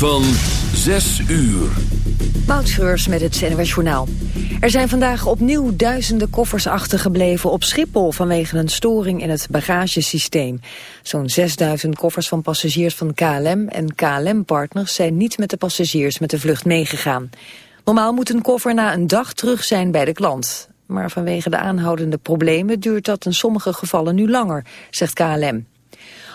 van 6 uur. Moutschreurs met het NWS Journaal. Er zijn vandaag opnieuw duizenden koffers achtergebleven op Schiphol... vanwege een storing in het bagagesysteem. Zo'n 6000 koffers van passagiers van KLM en KLM-partners... zijn niet met de passagiers met de vlucht meegegaan. Normaal moet een koffer na een dag terug zijn bij de klant. Maar vanwege de aanhoudende problemen duurt dat in sommige gevallen nu langer, zegt KLM.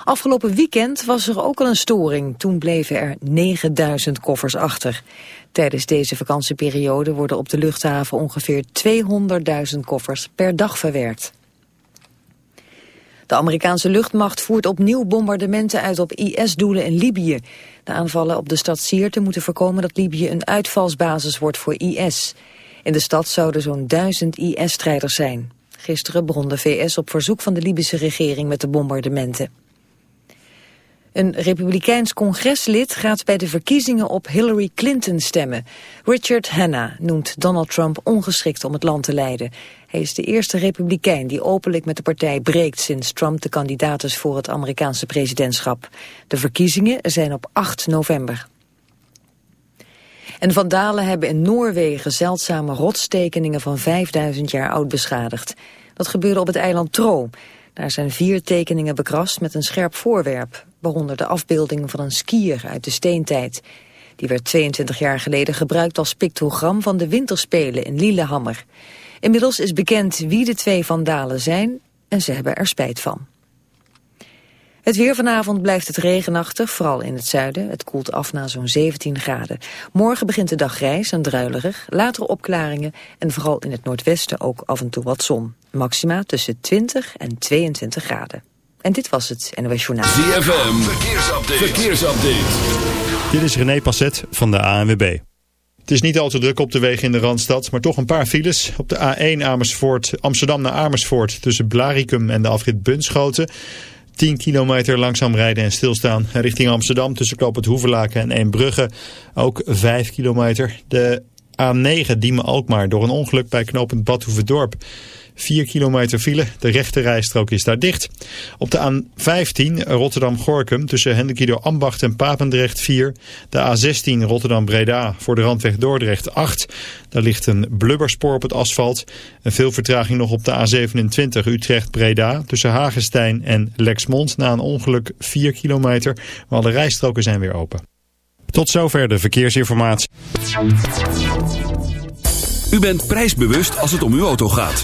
Afgelopen weekend was er ook al een storing. Toen bleven er 9000 koffers achter. Tijdens deze vakantieperiode worden op de luchthaven ongeveer 200.000 koffers per dag verwerkt. De Amerikaanse luchtmacht voert opnieuw bombardementen uit op IS-doelen in Libië. De aanvallen op de stad Sirte moeten voorkomen dat Libië een uitvalsbasis wordt voor IS. In de stad zouden zo'n duizend IS-strijders zijn. Gisteren begon de VS op verzoek van de Libische regering met de bombardementen. Een republikeins congreslid gaat bij de verkiezingen op Hillary Clinton stemmen. Richard Hanna noemt Donald Trump ongeschikt om het land te leiden. Hij is de eerste republikein die openlijk met de partij breekt sinds Trump de kandidaat is voor het Amerikaanse presidentschap. De verkiezingen zijn op 8 november. En vandalen hebben in Noorwegen zeldzame rotstekeningen van 5000 jaar oud beschadigd. Dat gebeurde op het eiland Tro. Daar zijn vier tekeningen bekrast met een scherp voorwerp, waaronder de afbeelding van een skier uit de steentijd. Die werd 22 jaar geleden gebruikt als pictogram van de winterspelen in Lillehammer. Inmiddels is bekend wie de twee vandalen zijn en ze hebben er spijt van. Het weer vanavond blijft het regenachtig, vooral in het zuiden. Het koelt af naar zo'n 17 graden. Morgen begint de dag grijs en druilerig, later opklaringen... en vooral in het noordwesten ook af en toe wat zon. Maxima tussen 20 en 22 graden. En dit was het NOS Journaal. ZFM, verkeersupdate. verkeersupdate. Dit is René Passet van de ANWB. Het is niet al te druk op de wegen in de Randstad, maar toch een paar files. Op de A1 Amersfoort, Amsterdam naar Amersfoort tussen Blaricum en de afrit Bunschoten... 10 kilometer langzaam rijden en stilstaan. Richting Amsterdam tussen Knoop het Hoevelaken en Eembrugge ook 5 kilometer. De A9 Diemen-Alkmaar door een ongeluk bij knooppunt Badhoevedorp. 4 kilometer file, de rechte rijstrook is daar dicht. Op de A15 Rotterdam-Gorkum tussen Hendekido Ambacht en Papendrecht 4. De A16 Rotterdam-Breda voor de randweg Dordrecht 8. Daar ligt een blubberspoor op het asfalt. En veel vertraging nog op de A27 Utrecht-Breda tussen Hagestein en Lexmond. Na een ongeluk 4 kilometer, maar alle rijstroken zijn weer open. Tot zover de verkeersinformatie. U bent prijsbewust als het om uw auto gaat.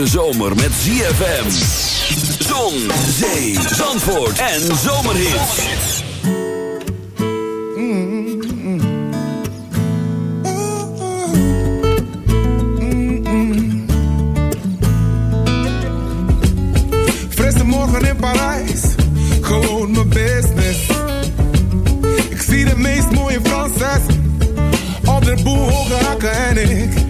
Hete zomer met ZFM. Zon, zee, zandvoort en zomerhits. Frisse morgen in Parijs, gewoon mijn business. Ik zie de meest mooie Franses op de boel hoge hakken en ik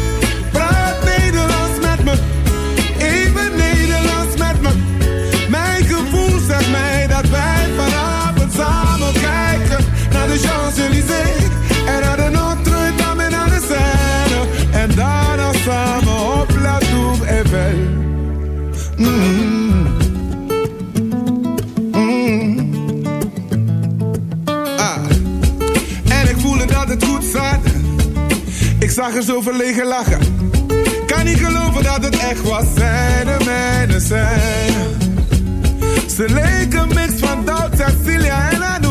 En naar de Notre-Dame en naar de Seine. En daarna samen op La Tour Eiffel. Mm. Mm. Ah. En ik voelde dat het goed zat. Ik zag er zo verlegen lachen. Kan niet geloven dat het echt was. Zij de mijne zijn. Ze leken mix van Doubt, Cecilia en Anouk.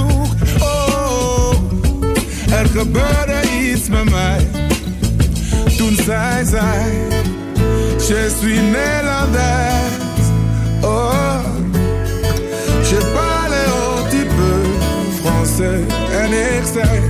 Er gebeurde iets met mij. Toen zij zei, je suis Nederlands. Oh, je parle un petit peu français. En ik zei,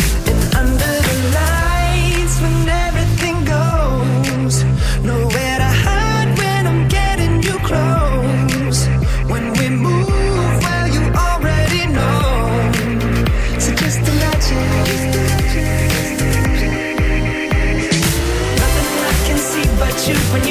you when you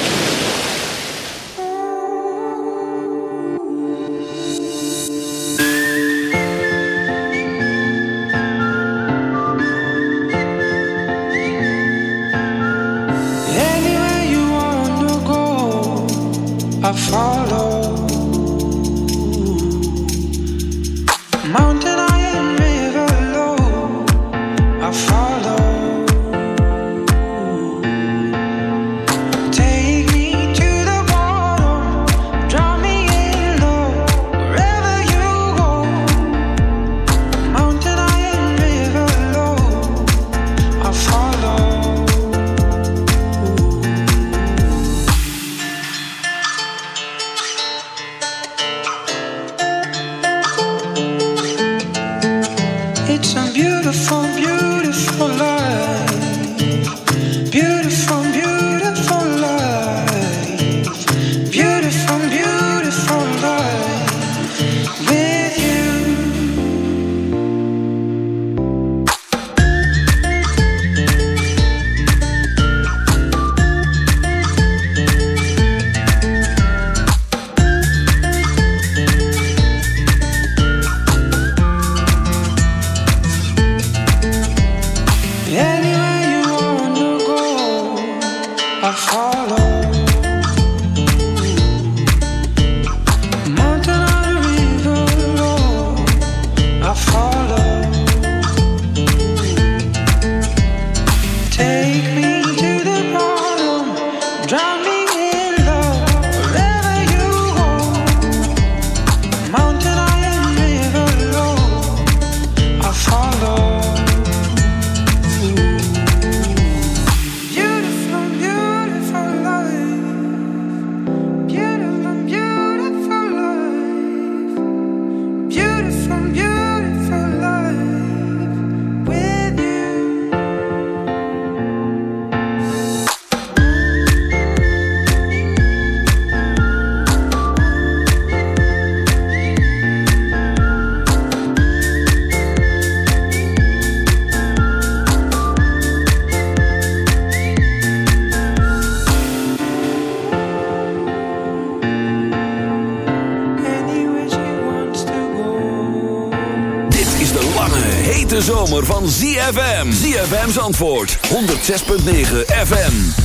Zandvoort 106.9 FM.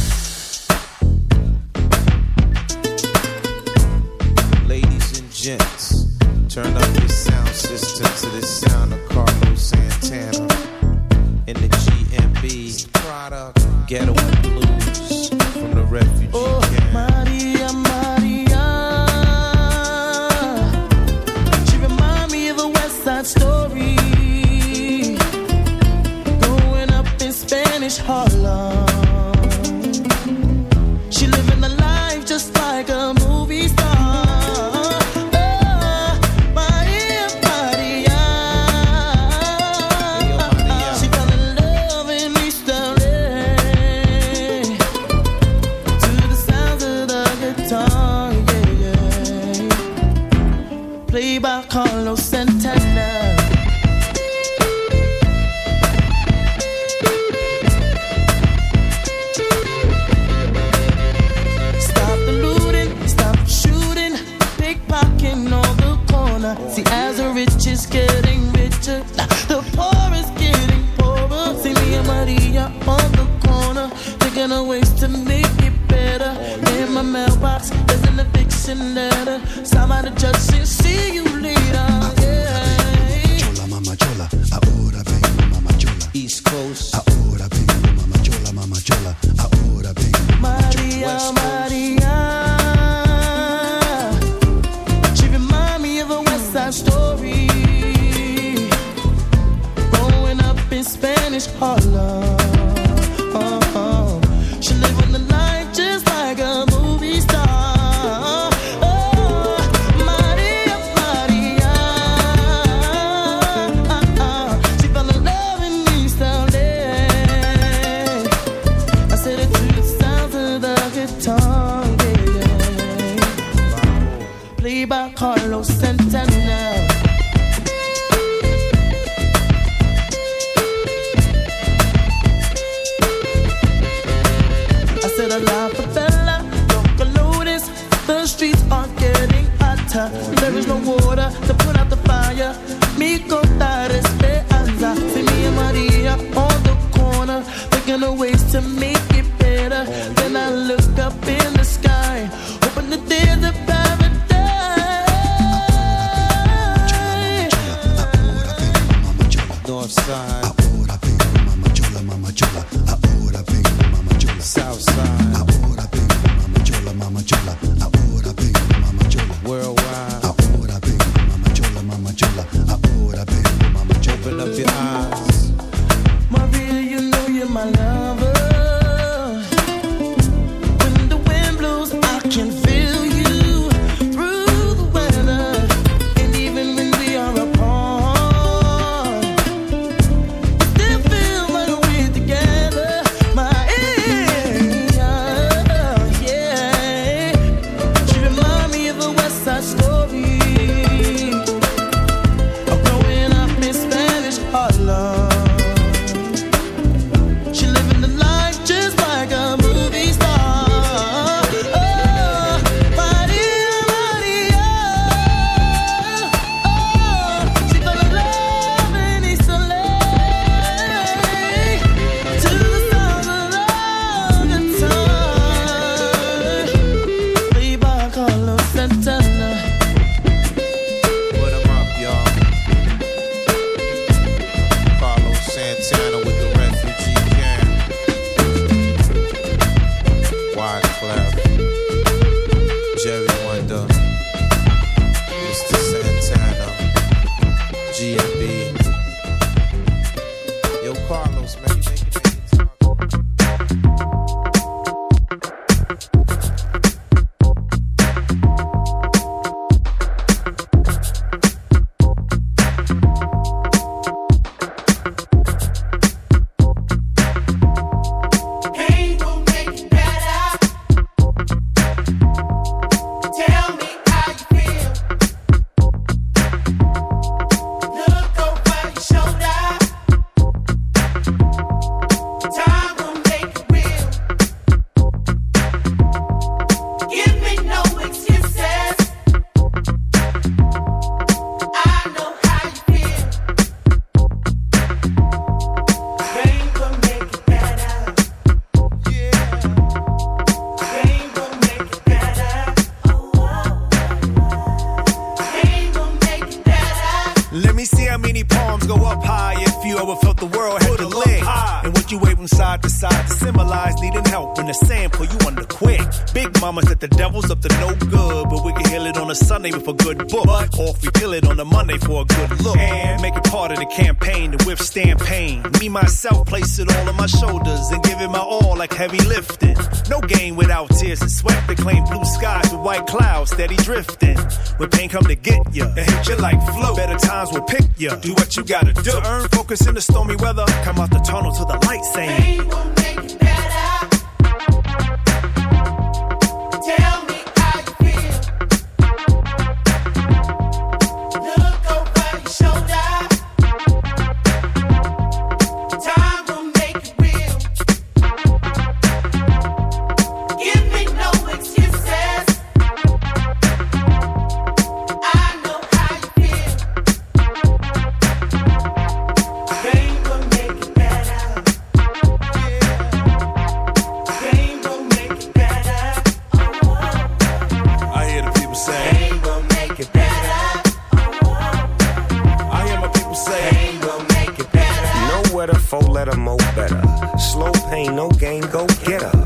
Heavy lifting. No game without tears and sweat. They claim blue skies with white clouds steady drifting. When pain come to get ya, and hit you like flow. Better times will pick ya. Do what you gotta do. To earn focus in the stormy weather. Come out the tunnel to the light saying. I hear my people say. Will make it better. Four letter mo better. Slow pain, no gain, go get her.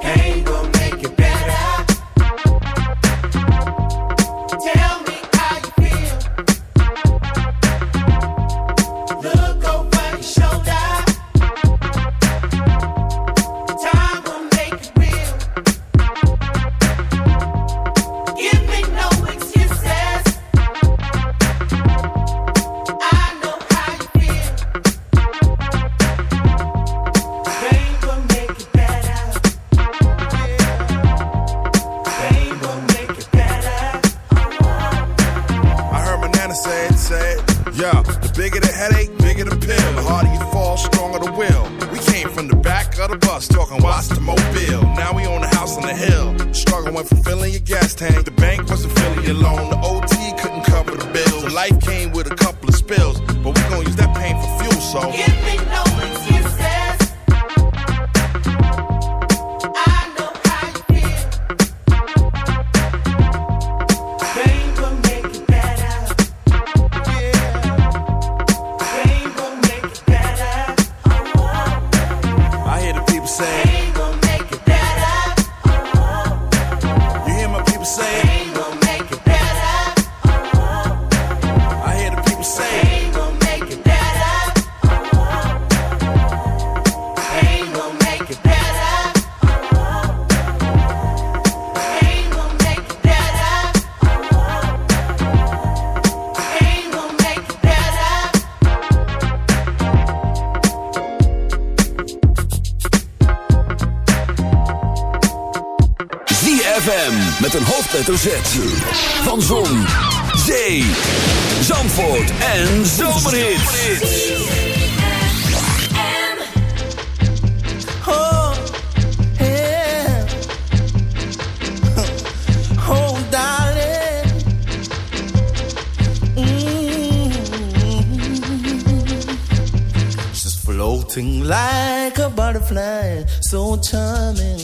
Can't go say. so charming.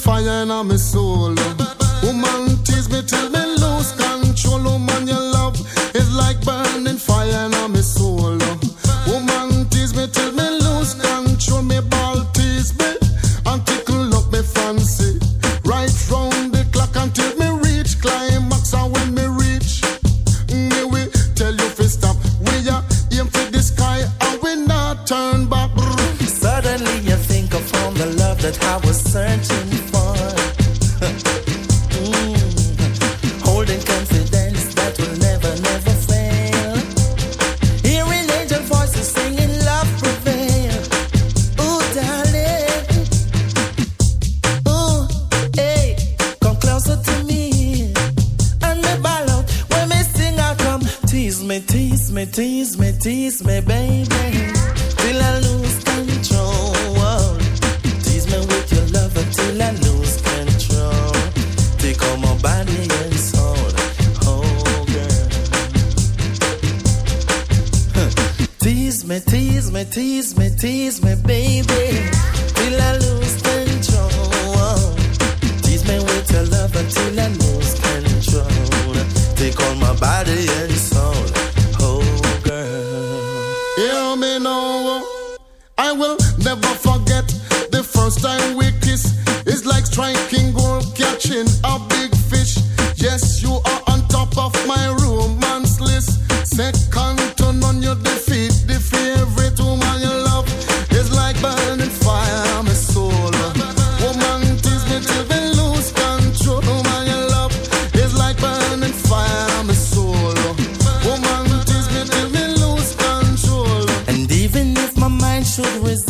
fire in my soul. Woman tease me till should resist.